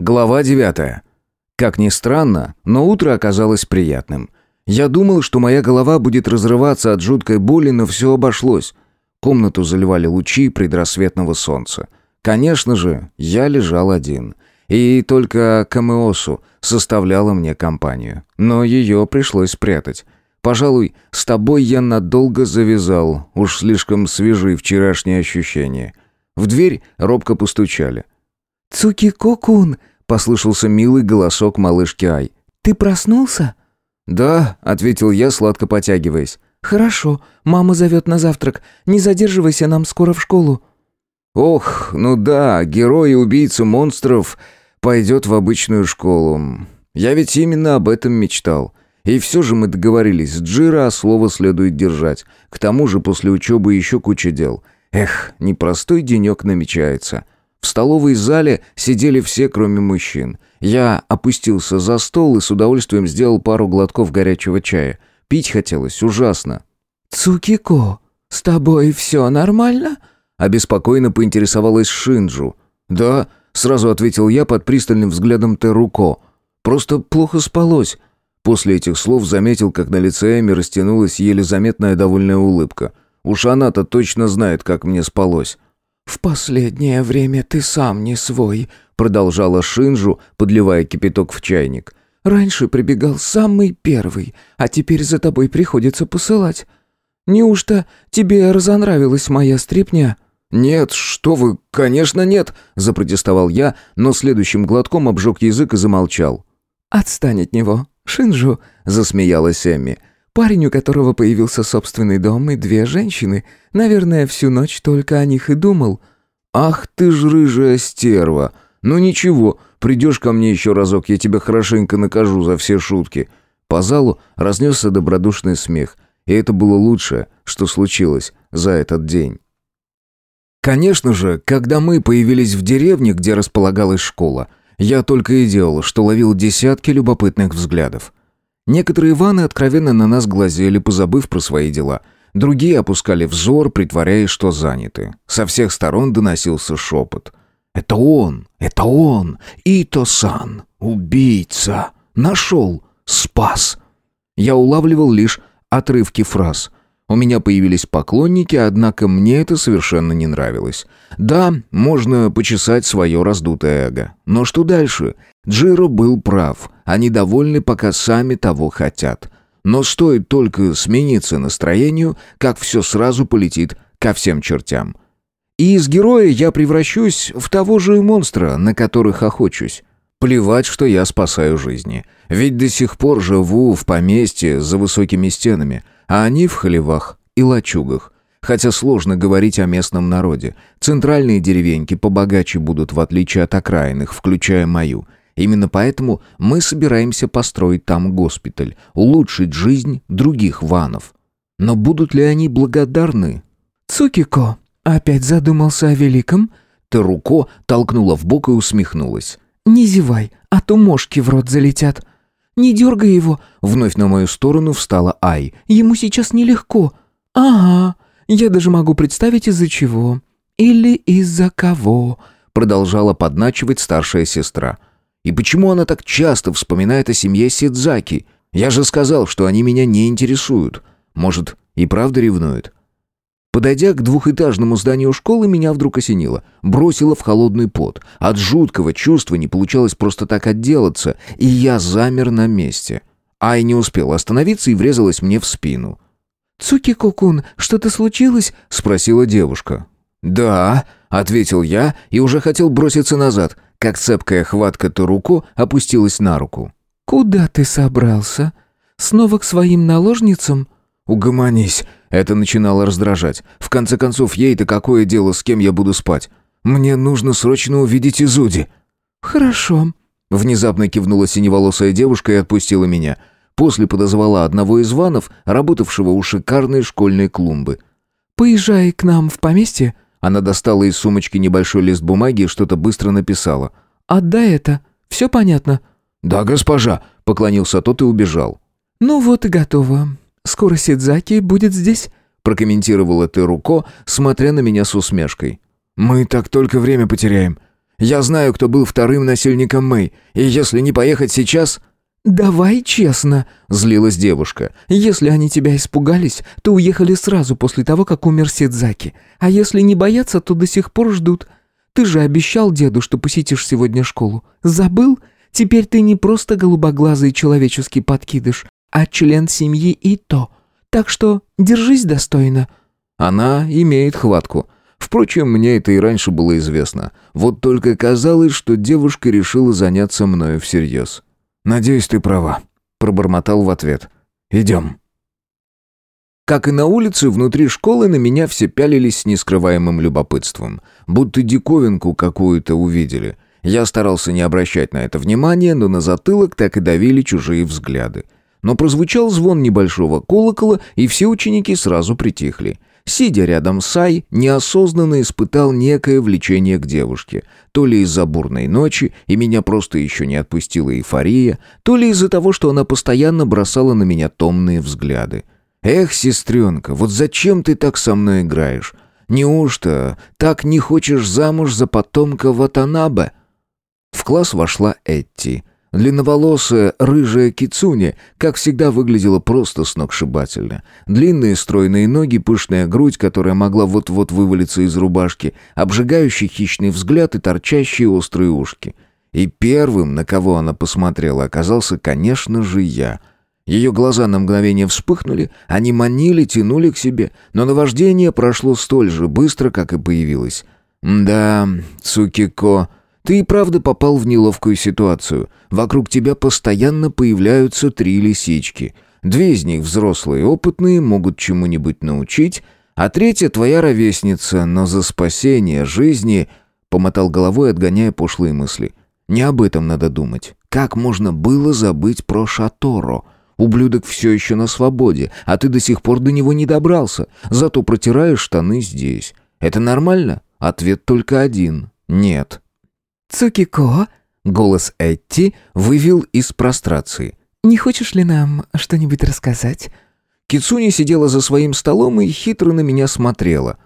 Глава 9. Как ни странно, но утро оказалось приятным. Я думал, что моя голова будет разрываться от жуткой боли, но все обошлось. Комнату заливали лучи предрассветного солнца. Конечно же, я лежал один. И только Камеосу составляла мне компанию. Но ее пришлось спрятать. Пожалуй, с тобой я надолго завязал, уж слишком свежи вчерашние ощущения. В дверь робко постучали. «Цуки-кокун!» — послышался милый голосок малышки Ай. «Ты проснулся?» «Да», — ответил я, сладко потягиваясь. «Хорошо, мама зовет на завтрак. Не задерживайся, нам скоро в школу». «Ох, ну да, герой и убийца монстров пойдет в обычную школу. Я ведь именно об этом мечтал. И все же мы договорились с Джира, а слово следует держать. К тому же после учебы еще куча дел. Эх, непростой денек намечается». В столовой зале сидели все, кроме мужчин. Я опустился за стол и с удовольствием сделал пару глотков горячего чая. Пить хотелось ужасно. «Цукико, с тобой все нормально?» Обеспокоенно поинтересовалась Шинджу. «Да», — сразу ответил я под пристальным взглядом Теруко. «Просто плохо спалось». После этих слов заметил, как на лице Эми растянулась еле заметная довольная улыбка. Уж она-то точно знает, как мне спалось. «В последнее время ты сам не свой», — продолжала Шинжу, подливая кипяток в чайник. «Раньше прибегал самый первый, а теперь за тобой приходится посылать. Неужто тебе разонравилась моя стрипня?» «Нет, что вы, конечно нет», — запротестовал я, но следующим глотком обжег язык и замолчал. «Отстань от него, Шинжу», — засмеялась Эмми. Парень, у которого появился собственный дом и две женщины, наверное, всю ночь только о них и думал. «Ах ты ж рыжая стерва! Ну ничего, придешь ко мне еще разок, я тебя хорошенько накажу за все шутки». По залу разнесся добродушный смех, и это было лучшее, что случилось за этот день. Конечно же, когда мы появились в деревне, где располагалась школа, я только и делал, что ловил десятки любопытных взглядов. Некоторые Иваны откровенно на нас глазели, позабыв про свои дела. Другие опускали взор, притворяясь, что заняты. Со всех сторон доносился шепот. «Это он! Это он! Ито-сан! Убийца! Нашел! Спас!» Я улавливал лишь отрывки фраз. У меня появились поклонники, однако мне это совершенно не нравилось. Да, можно почесать свое раздутое эго. Но что дальше? Джиро был прав. Они довольны, пока сами того хотят. Но стоит только смениться настроению, как все сразу полетит ко всем чертям. И из героя я превращусь в того же монстра, на которых охочусь. Плевать, что я спасаю жизни. Ведь до сих пор живу в поместье за высокими стенами, а они в хлевах и лачугах. Хотя сложно говорить о местном народе. Центральные деревеньки побогаче будут, в отличие от окраинных, включая мою – Именно поэтому мы собираемся построить там госпиталь, улучшить жизнь других ванов. Но будут ли они благодарны? «Цукико, опять задумался о великом?» Таруко толкнула в бок и усмехнулась. «Не зевай, а то мошки в рот залетят». «Не дергай его!» Вновь на мою сторону встала Ай. «Ему сейчас нелегко». «Ага, я даже могу представить, из-за чего. Или из-за кого», продолжала подначивать старшая сестра. И почему она так часто вспоминает о семье Сидзаки? Я же сказал, что они меня не интересуют. Может, и правда ревнует? Подойдя к двухэтажному зданию школы, меня вдруг осенило. Бросило в холодный пот. От жуткого чувства не получалось просто так отделаться, и я замер на месте. Ай не успела остановиться и врезалась мне в спину. «Цуки-кокун, что-то случилось?» — спросила девушка. «Да», — ответил я и уже хотел броситься назад — как цепкая хватка Туруко опустилась на руку. «Куда ты собрался? Снова к своим наложницам?» «Угомонись!» Это начинало раздражать. В конце концов, ей-то какое дело, с кем я буду спать? Мне нужно срочно увидеть Изуди. «Хорошо». Внезапно кивнула синеволосая девушка и отпустила меня. После подозвала одного из ванов, работавшего у шикарной школьной клумбы. «Поезжай к нам в поместье. Она достала из сумочки небольшой лист бумаги и что-то быстро написала. «Отдай это. Все понятно?» «Да, госпожа», — поклонился тот и убежал. «Ну вот и готово. Скоро Сидзаки будет здесь», — прокомментировала Теруко, смотря на меня с усмешкой. «Мы так только время потеряем. Я знаю, кто был вторым насильником Мэй, и если не поехать сейчас...» «Давай честно», — злилась девушка. «Если они тебя испугались, то уехали сразу после того, как умер Сидзаки. А если не боятся, то до сих пор ждут. Ты же обещал деду, что посетишь сегодня школу. Забыл? Теперь ты не просто голубоглазый человеческий подкидыш, а член семьи и то. Так что держись достойно». Она имеет хватку. Впрочем, мне это и раньше было известно. Вот только казалось, что девушка решила заняться мною всерьез. «Надеюсь, ты права», — пробормотал в ответ. «Идем». Как и на улице, внутри школы на меня все пялились с нескрываемым любопытством. Будто диковинку какую-то увидели. Я старался не обращать на это внимания, но на затылок так и давили чужие взгляды. Но прозвучал звон небольшого колокола, и все ученики сразу притихли. Сидя рядом с Ай, неосознанно испытал некое влечение к девушке. То ли из-за бурной ночи, и меня просто еще не отпустила эйфория, то ли из-за того, что она постоянно бросала на меня томные взгляды. «Эх, сестренка, вот зачем ты так со мной играешь? Неужто так не хочешь замуж за потомка Ватанабе?» В класс вошла Этти. Длинноволосая, рыжая кицуня, как всегда, выглядела просто сногсшибательно. Длинные стройные ноги, пышная грудь, которая могла вот-вот вывалиться из рубашки, обжигающий хищный взгляд и торчащие острые ушки. И первым, на кого она посмотрела, оказался, конечно же, я. Ее глаза на мгновение вспыхнули, они манили, тянули к себе, но наваждение прошло столь же быстро, как и появилось. «Да, Цукико...» Ты и правда попал в неловкую ситуацию. Вокруг тебя постоянно появляются три лисички. Две из них взрослые, опытные, могут чему-нибудь научить, а третья твоя ровесница, но за спасение жизни...» Помотал головой, отгоняя пошлые мысли. «Не об этом надо думать. Как можно было забыть про Шаторо?» Ублюдок все еще на свободе, а ты до сих пор до него не добрался. Зато протираешь штаны здесь. Это нормально? Ответ только один. Нет. «Цукико?» — голос Этти вывел из прострации. «Не хочешь ли нам что-нибудь рассказать?» Кицуни сидела за своим столом и хитро на меня смотрела.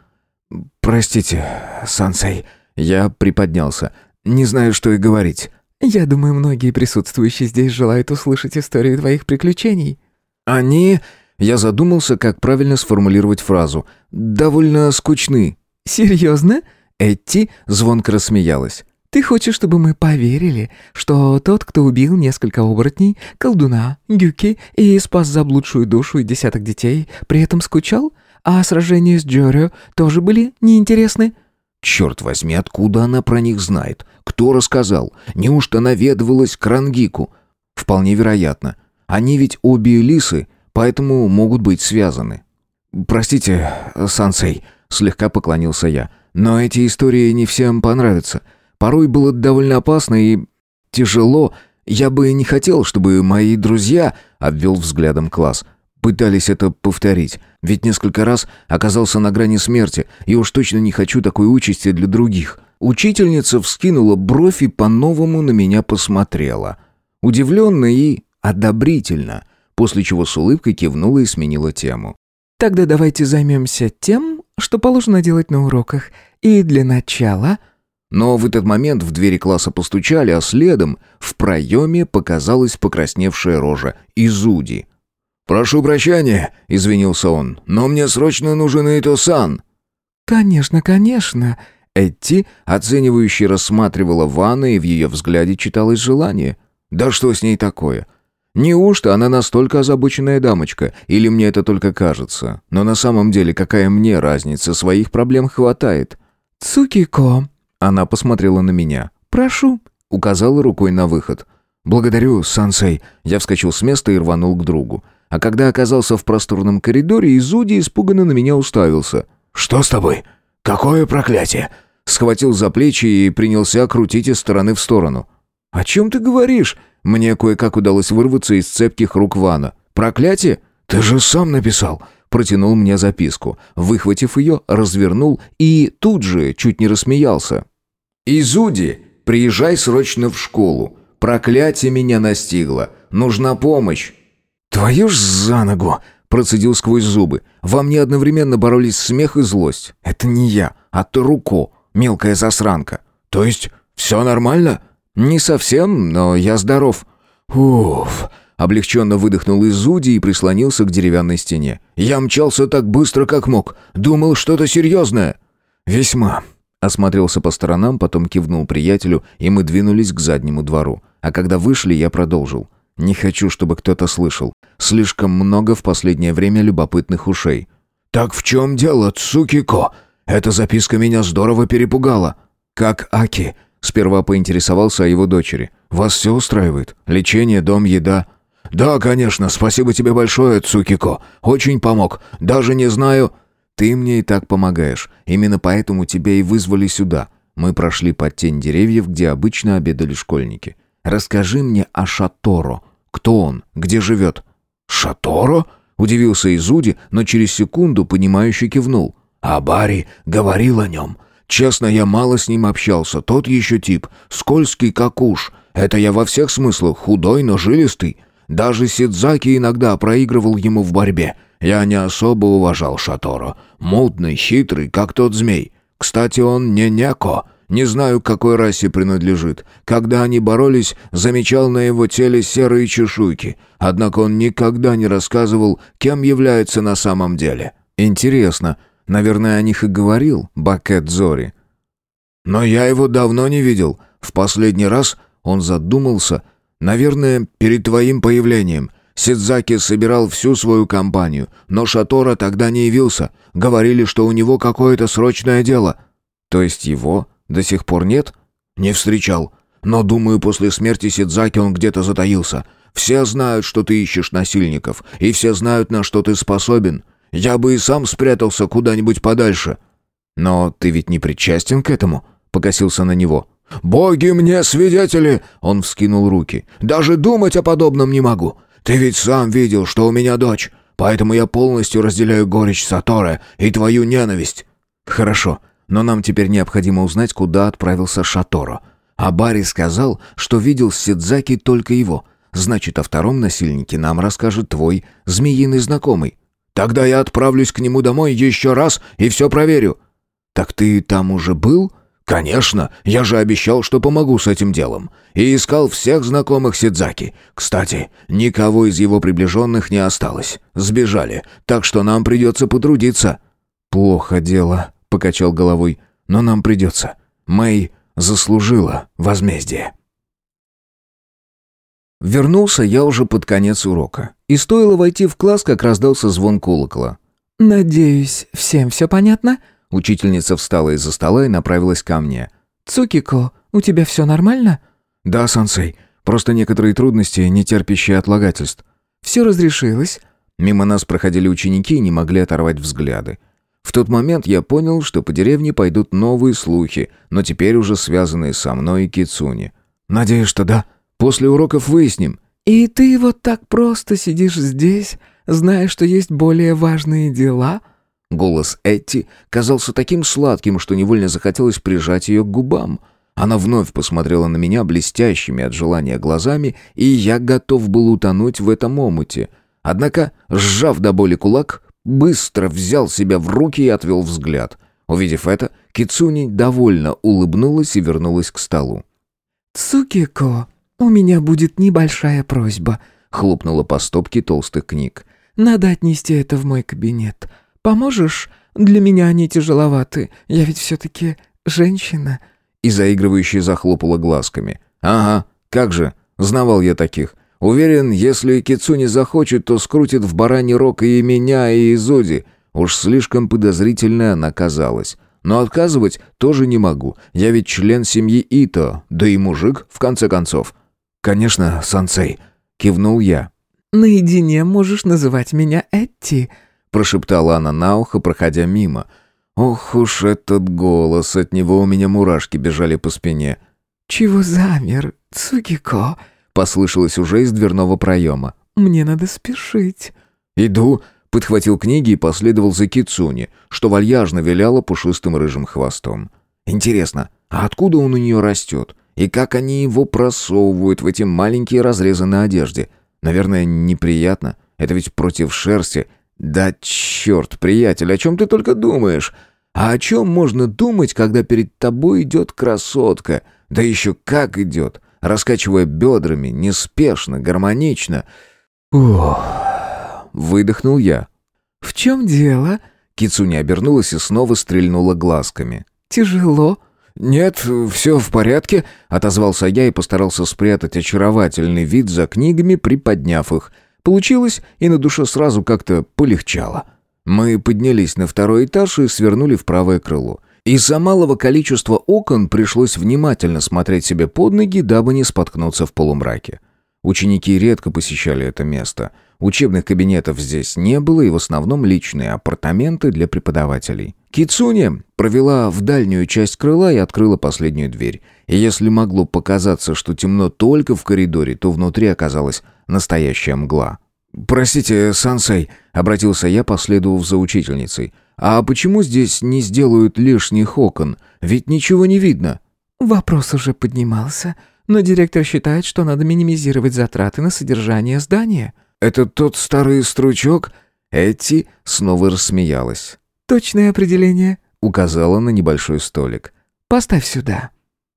«Простите, сансей». Я приподнялся. «Не знаю, что и говорить». «Я думаю, многие присутствующие здесь желают услышать историю твоих приключений». «Они...» Я задумался, как правильно сформулировать фразу. «Довольно скучны». «Серьезно?» Этти звонко рассмеялась. Ты хочешь, чтобы мы поверили, что тот, кто убил несколько оборотней, колдуна, гюки и спас заблудшую душу и десяток детей, при этом скучал? А сражения с Джорио тоже были неинтересны?» «Черт возьми, откуда она про них знает? Кто рассказал? Неужто наведывалась к Рангику?» «Вполне вероятно. Они ведь обе лисы, поэтому могут быть связаны». «Простите, сансей», — слегка поклонился я, — «но эти истории не всем понравятся». Порой было довольно опасно и тяжело. Я бы не хотел, чтобы мои друзья, обвел взглядом класс, пытались это повторить. Ведь несколько раз оказался на грани смерти, и уж точно не хочу такой участи для других. Учительница вскинула бровь и по-новому на меня посмотрела. Удивленно и одобрительно, после чего с улыбкой кивнула и сменила тему. «Тогда давайте займемся тем, что положено делать на уроках. И для начала...» Но в этот момент в двери класса постучали, а следом в проеме показалась покрасневшая рожа Изуди. «Прошу прощения», — извинился он, — «но мне срочно нужен Эйто-сан». «Конечно, конечно». Этти, оценивающе рассматривала Ванна, и в ее взгляде читалось желание. «Да что с ней такое?» Неужто она настолько озабоченная дамочка, или мне это только кажется? Но на самом деле какая мне разница, своих проблем хватает. «Цукико», она посмотрела на меня. «Прошу», — указала рукой на выход. «Благодарю, сансей». Я вскочил с места и рванул к другу. А когда оказался в просторном коридоре, Изуди испуганно на меня уставился. «Что с тобой? Какое проклятие?» Схватил за плечи и принялся крутить из стороны в сторону. «О чем ты говоришь?» Мне кое-как удалось вырваться из цепких рук Вана. «Проклятие? Ты же сам написал!» Протянул мне записку. Выхватив ее, развернул и тут же чуть не рассмеялся. «Изуди, приезжай срочно в школу. Проклятие меня настигло. Нужна помощь». «Твою ж за ногу!» – процедил сквозь зубы. Во мне одновременно боролись смех и злость. «Это не я, а Таруко, мелкая засранка». «То есть Все нормально?» «Не совсем, но я здоров». «Уф!» Облегченно выдохнул Изуди и прислонился к деревянной стене. «Я мчался так быстро, как мог. Думал, что-то серьезное». «Весьма». Осмотрелся по сторонам, потом кивнул приятелю, и мы двинулись к заднему двору. А когда вышли, я продолжил. «Не хочу, чтобы кто-то слышал. Слишком много в последнее время любопытных ушей». «Так в чем дело, Цукико? Эта записка меня здорово перепугала». «Как Аки?» Сперва поинтересовался о его дочери. «Вас все устраивает? Лечение, дом, еда?» «Да, конечно, спасибо тебе большое, Цукико. Очень помог. Даже не знаю...» «Ты мне и так помогаешь. Именно поэтому тебя и вызвали сюда. Мы прошли под тень деревьев, где обычно обедали школьники. Расскажи мне о Шаторо. Кто он? Где живет?» «Шаторо?» — удивился Изуди, но через секунду понимающе кивнул. «А Барри говорил о нем. Честно, я мало с ним общался. Тот еще тип. Скользкий, как уж. Это я во всех смыслах. Худой, но жилистый. Даже Сидзаки иногда проигрывал ему в борьбе. Я не особо уважал Шаторо. Мутный, хитрый, как тот змей. Кстати, он не Неко. Не знаю, к какой расе принадлежит. Когда они боролись, замечал на его теле серые чешуйки. Однако он никогда не рассказывал, кем является на самом деле. Интересно. Наверное, о них и говорил Бакет Зори. Но я его давно не видел. В последний раз он задумался, наверное, перед твоим появлением. Сидзаки собирал всю свою компанию, но Шатора тогда не явился. Говорили, что у него какое-то срочное дело. То есть его до сих пор нет? Не встречал. Но, думаю, после смерти Сидзаки он где-то затаился. Все знают, что ты ищешь насильников, и все знают, на что ты способен. Я бы и сам спрятался куда-нибудь подальше». «Но ты ведь не причастен к этому?» — покосился на него. «Боги мне свидетели!» — он вскинул руки. «Даже думать о подобном не могу. Ты ведь сам видел, что у меня дочь, поэтому я полностью разделяю горечь Саторы и твою ненависть». «Хорошо, но нам теперь необходимо узнать, куда отправился Шаторо. А Барри сказал, что видел Сидзаки только его. Значит, о втором насильнике нам расскажет твой змеиный знакомый». «Тогда я отправлюсь к нему домой еще раз и все проверю». «Так ты там уже был?» «Конечно, я же обещал, что помогу с этим делом. И искал всех знакомых Сидзаки. Кстати, никого из его приближенных не осталось. Сбежали, так что нам придется потрудиться». «Плохо дело», покачал головой. «Но нам придется. Мэй заслужила возмездие». Вернулся я уже под конец урока. И стоило войти в класс, как раздался звон колокола. «Надеюсь, всем все понятно?» Учительница встала из-за стола и направилась ко мне. «Цукико, у тебя все нормально?» «Да, сансей. Просто некоторые трудности, не терпящие отлагательств». «Все разрешилось?» Мимо нас проходили ученики и не могли оторвать взгляды. В тот момент я понял, что по деревне пойдут новые слухи, но теперь уже связанные со мной и Кицуни. Надеюсь, что да. После уроков выясним. «И ты вот так просто сидишь здесь, зная, что есть более важные дела?» Голос Этти казался таким сладким, что невольно захотелось прижать ее к губам. Она вновь посмотрела на меня блестящими от желания глазами, и я готов был утонуть в этом омуте. Однако, сжав до боли кулак, быстро взял себя в руки и отвел взгляд. Увидев это, Кицуни довольно улыбнулась и вернулась к столу. «Цукико, у меня будет небольшая просьба», — хлопнула по стопке толстых книг. «Надо отнести это в мой кабинет. Поможешь? Для меня они тяжеловаты. Я ведь все-таки женщина». И заигрывающая захлопала глазками. «Ага, как же, знавал я таких. Уверен, если Кицуни захочет, то скрутит в бараний рог и меня, и Изоди. Уж слишком подозрительная она казалась. Но отказывать тоже не могу. Я ведь член семьи Ито, да и мужик, в конце концов. «Конечно, сансей», — кивнул я. «Наедине можешь называть меня Этти», — прошептала она на ухо, проходя мимо. «Ох уж этот голос, от него у меня мурашки бежали по спине». «Чего замер, Цукико?» послышалось уже из дверного проема. «Мне надо спешить». «Иду», — подхватил книги и последовал за Кицуни, что вальяжно виляло пушистым рыжим хвостом. «Интересно, а откуда он у нее растет? И как они его просовывают в эти маленькие разрезы на одежде? Наверное, неприятно. Это ведь против шерсти. Да черт, приятель, о чем ты только думаешь? А о чем можно думать, когда перед тобой идет красотка?» Да еще как идет, раскачивая бедрами, неспешно, гармонично. Ох, выдохнул я. «В чем дело?» Кицуни обернулась и снова стрельнула глазками. «Тяжело?» «Нет, все в порядке», — отозвался я и постарался спрятать очаровательный вид за книгами, приподняв их. Получилось, и на душе сразу как-то полегчало. Мы поднялись на второй этаж и свернули в правое крыло. Из-за малого количества окон пришлось внимательно смотреть себе под ноги, дабы не споткнуться в полумраке. Ученики редко посещали это место. Учебных кабинетов здесь не было, и в основном личные апартаменты для преподавателей. Кицуне провела в дальнюю часть крыла и открыла последнюю дверь. И если могло показаться, что темно только в коридоре, то внутри оказалась настоящая мгла. «Простите, сансей», — обратился я, последовав за учительницей. «А почему здесь не сделают лишних окон? Ведь ничего не видно». «Вопрос уже поднимался, но директор считает, что надо минимизировать затраты на содержание здания». «Это тот старый стручок?» Эти снова рассмеялась. «Точное определение», — указала на небольшой столик. «Поставь сюда».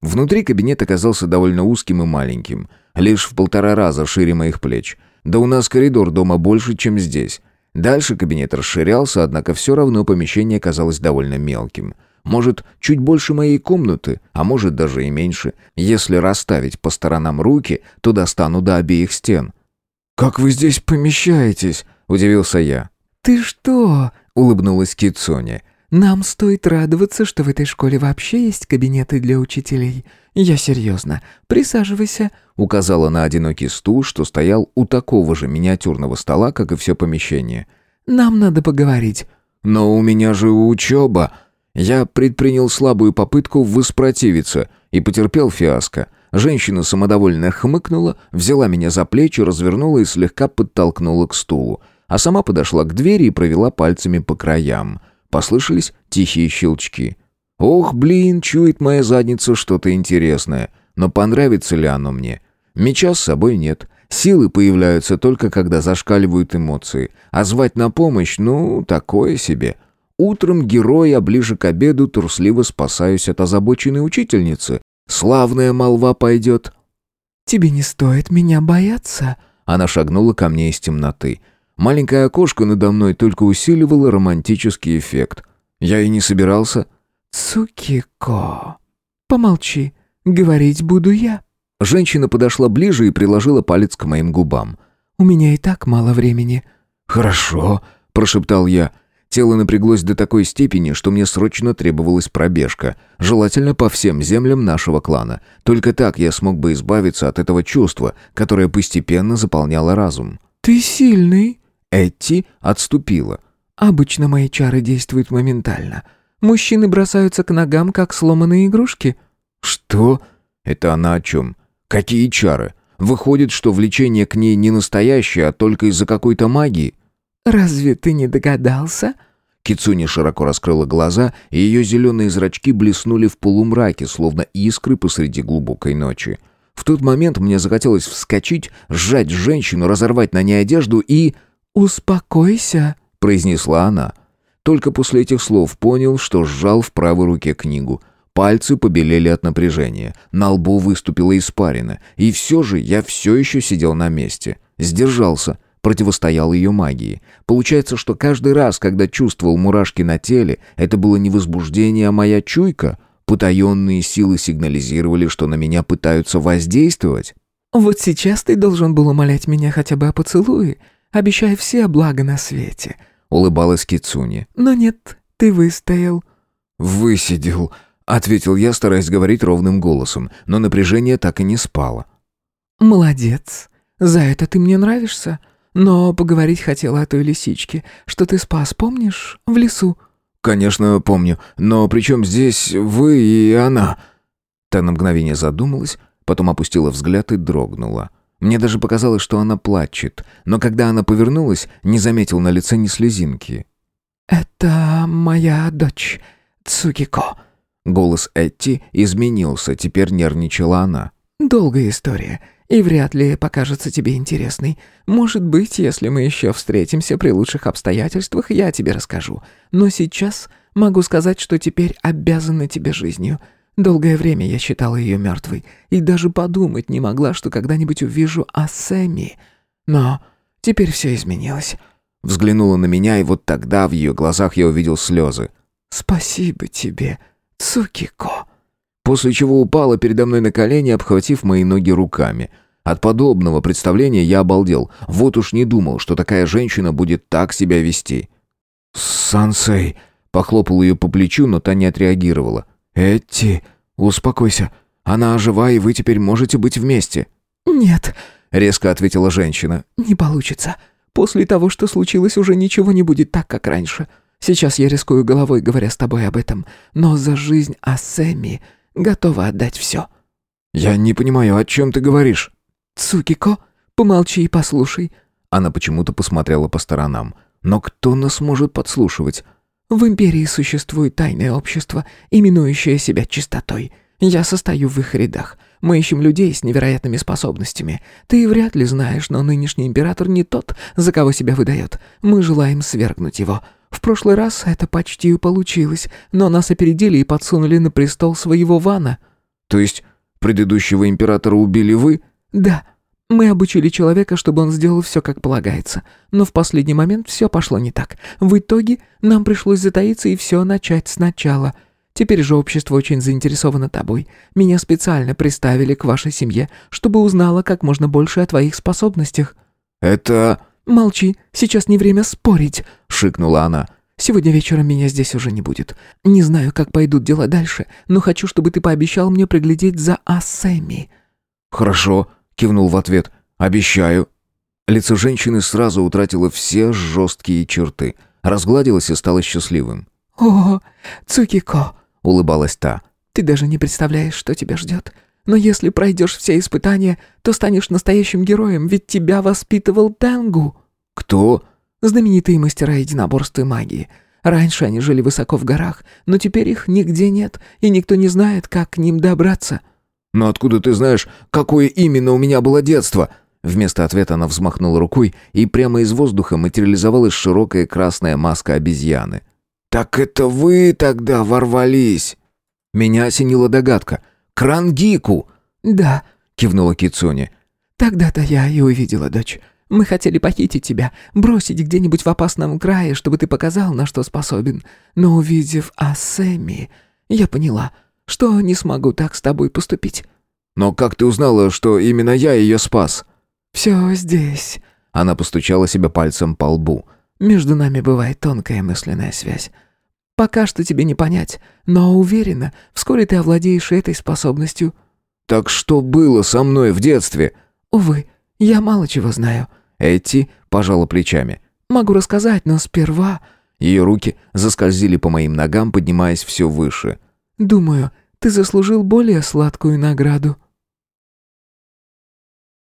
Внутри кабинет оказался довольно узким и маленьким, лишь в полтора раза шире моих плеч. Да у нас коридор дома больше, чем здесь. Дальше кабинет расширялся, однако все равно помещение казалось довольно мелким. Может, чуть больше моей комнаты, а может даже и меньше. Если расставить по сторонам руки, то достану до обеих стен. «Как вы здесь помещаетесь?» – удивился я. «Ты что?» – улыбнулась Китсони. «Нам стоит радоваться, что в этой школе вообще есть кабинеты для учителей. Я серьезно. Присаживайся», – указала на одинокий стул, что стоял у такого же миниатюрного стола, как и все помещение. «Нам надо поговорить». «Но у меня же учеба». Я предпринял слабую попытку воспротивиться и потерпел фиаско. Женщина самодовольно хмыкнула, взяла меня за плечи, развернула и слегка подтолкнула к стулу, а сама подошла к двери и провела пальцами по краям. Послышались тихие щелчки. «Ох, блин, чует моя задница что-то интересное. Но понравится ли оно мне? Меча с собой нет». Силы появляются только когда зашкаливают эмоции. А звать на помощь, ну, такое себе. Утром герой, а ближе к обеду трусливо спасаюсь от озабоченной учительницы, Славная молва пойдет». «Тебе не стоит меня бояться». Она шагнула ко мне из темноты. Маленькое окошко надо мной только усиливало романтический эффект. Я и не собирался. «Цукико, помолчи, говорить буду я». Женщина подошла ближе и приложила палец к моим губам. «У меня и так мало времени». «Хорошо», — прошептал я. Тело напряглось до такой степени, что мне срочно требовалась пробежка, желательно по всем землям нашего клана. Только так я смог бы избавиться от этого чувства, которое постепенно заполняло разум. «Ты сильный?» Этти отступила. «Обычно мои чары действуют моментально. Мужчины бросаются к ногам, как сломанные игрушки». «Что? Это она о чем? Какие чары? Выходит, что влечение к ней не настоящее, а только из-за какой-то магии?» «Разве ты не догадался?» Кицуни широко раскрыла глаза, и ее зеленые зрачки блеснули в полумраке, словно искры посреди глубокой ночи. В тот момент мне захотелось вскочить, сжать женщину, разорвать на ней одежду и... «Успокойся», — произнесла она. Только после этих слов понял, что сжал в правой руке книгу. Пальцы побелели от напряжения, на лбу выступила испарина, и все же я все еще сидел на месте. Сдержался, противостоял ее магии. Получается, что каждый раз, когда чувствовал мурашки на теле, это было не возбуждение, а моя чуйка. Потаенные силы сигнализировали, что на меня пытаются воздействовать. «Вот сейчас ты должен был умолять меня хотя бы о поцелуе, обещая все блага на свете», — улыбалась Кицуни. «Но нет, ты выстоял». «Высидел», — ответил я, стараясь говорить ровным голосом, но напряжение так и не спало. «Молодец. За это ты мне нравишься. Но поговорить хотела о той лисичке, что ты спас, помнишь? В лесу». «Конечно, помню. Но при чем здесь вы и она?» Та на мгновение задумалась, потом опустила взгляд и дрогнула. Мне даже показалось, что она плачет, но когда она повернулась, не заметил на лице ни слезинки. «Это моя дочь, Цукико». Голос Этти изменился, теперь нервничала она. «Долгая история и вряд ли покажется тебе интересной. Может быть, если мы еще встретимся при лучших обстоятельствах, я тебе расскажу. Но сейчас могу сказать, что теперь обязана тебе жизнью. Долгое время я считала ее мертвой и даже подумать не могла, что когда-нибудь увижу Асэми. Но теперь все изменилось. Взглянула на меня, и вот тогда в ее глазах я увидел слезы. «Спасибо тебе, Цукико». После чего упала передо мной на колени, обхватив мои ноги руками. От подобного представления я обалдел. Вот уж не думал, что такая женщина будет так себя вести. «Сансей», — похлопал ее по плечу, но та не отреагировала. «Этти, успокойся. Она жива, и вы теперь можете быть вместе». «Нет», — резко ответила женщина. «Не получится. После того, что случилось, уже ничего не будет так, как раньше. Сейчас я рискую головой, говоря с тобой об этом, но за жизнь Асэми готова отдать все». «Я не понимаю, о чем ты говоришь?» «Цукико, помолчи и послушай». Она почему-то посмотрела по сторонам. «Но кто нас может подслушивать?» «В Империи существует тайное общество, именующее себя чистотой. Я состою в их рядах. Мы ищем людей с невероятными способностями. Ты вряд ли знаешь, но нынешний император не тот, за кого себя выдает. Мы желаем свергнуть его. В прошлый раз это почти получилось, но нас опередили и подсунули на престол своего вана». «То есть предыдущего императора убили вы?» «Да. Мы обучили человека, чтобы он сделал все как полагается. Но в последний момент все пошло не так. В итоге нам пришлось затаиться и все начать сначала». Теперь же общество очень заинтересовано тобой. Меня специально приставили к вашей семье, чтобы узнала как можно больше о твоих способностях». «Это...» «Молчи, сейчас не время спорить», — шикнула она. «Сегодня вечером меня здесь уже не будет. Не знаю, как пойдут дела дальше, но хочу, чтобы ты пообещал мне приглядеть за Асэми». «Хорошо», — кивнул в ответ. «Обещаю». Лицо женщины сразу утратило все жесткие черты. Разгладилось и стало счастливым. «О, Цукико!» улыбалась та. «Ты даже не представляешь, что тебя ждет. Но если пройдешь все испытания, то станешь настоящим героем, ведь тебя воспитывал Тенгу». «Кто?» «Знаменитые мастера единоборства и магии. Раньше они жили высоко в горах, но теперь их нигде нет, и никто не знает, как к ним добраться». «Но откуда ты знаешь, какое именно у меня было детство?» Вместо ответа она взмахнула рукой, и прямо из воздуха материализовалась широкая красная маска обезьяны. «Так это вы тогда ворвались?» Меня осенила догадка. «Крангику!» «Да», — кивнула Кицуни. «Тогда-то я и увидела дочь. Мы хотели похитить тебя, бросить где-нибудь в опасном крае, чтобы ты показал, на что способен. Но увидев Асэми, я поняла, что не смогу так с тобой поступить». «Но как ты узнала, что именно я ее спас?» «Все здесь». Она постучала себя пальцем по лбу. «Между нами бывает тонкая мысленная связь. Пока что тебе не понять, но уверена, вскоре ты овладеешь этой способностью». «Так что было со мной в детстве?» «Увы, я мало чего знаю». Эти пожала плечами. «Могу рассказать, но сперва...» Ее руки заскользили по моим ногам, поднимаясь все выше. «Думаю, ты заслужил более сладкую награду».